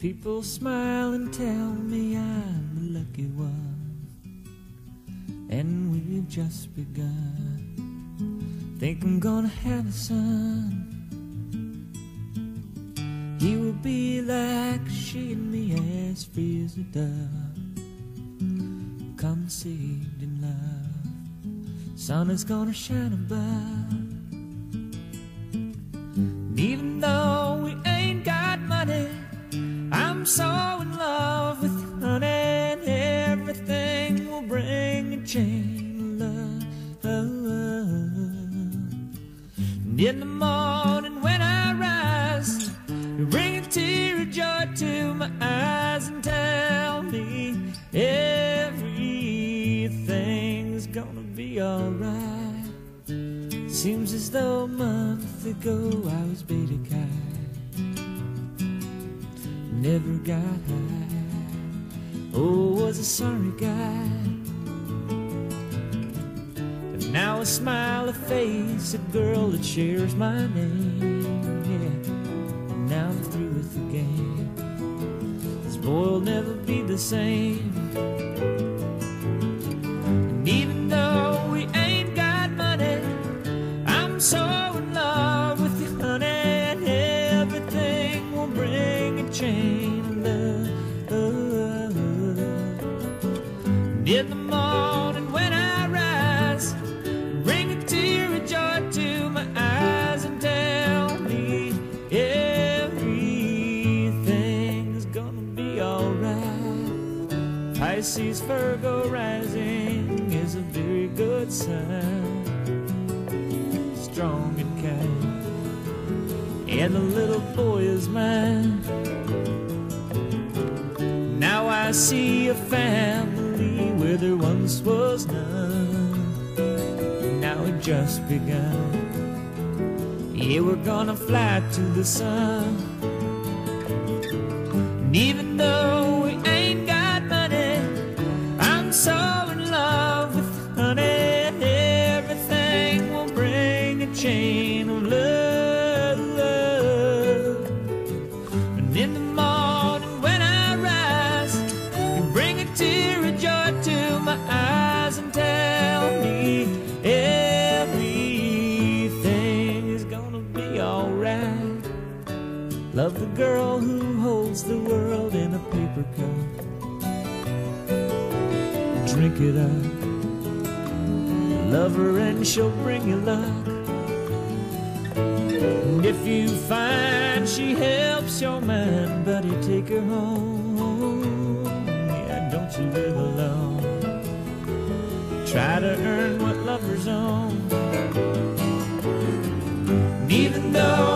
People smile and tell me I'm the lucky one, and we've just begun. Think I'm gonna have a son. He will be like she and me, as free as a dove, conceived in love. Sun is gonna shine above. So in love with honey, everything will bring a chain of love. And in the morning when I rise, you bring a tear of joy to my eyes and tell me everything's gonna be alright. Seems as though a month ago I was Beta Chi never got high. Oh, was a sorry guy. But now I smile a face, a girl that shares my name. Yeah, and now I'm through with the game. This boy will never be the same. In the morning when I rise, bring a tear of joy to my eyes and tell me everything's gonna be alright. Pisces Virgo rising is a very good sign strong and kind, and the little boy is mine. Now I see a family there once was none. Now it just begun. Yeah, we're gonna fly to the sun. And even though Drink it up. Love her and she'll bring you luck. And if you find she helps your mind, buddy, take her home. Yeah, don't you live alone. Try to earn what lovers own. And even though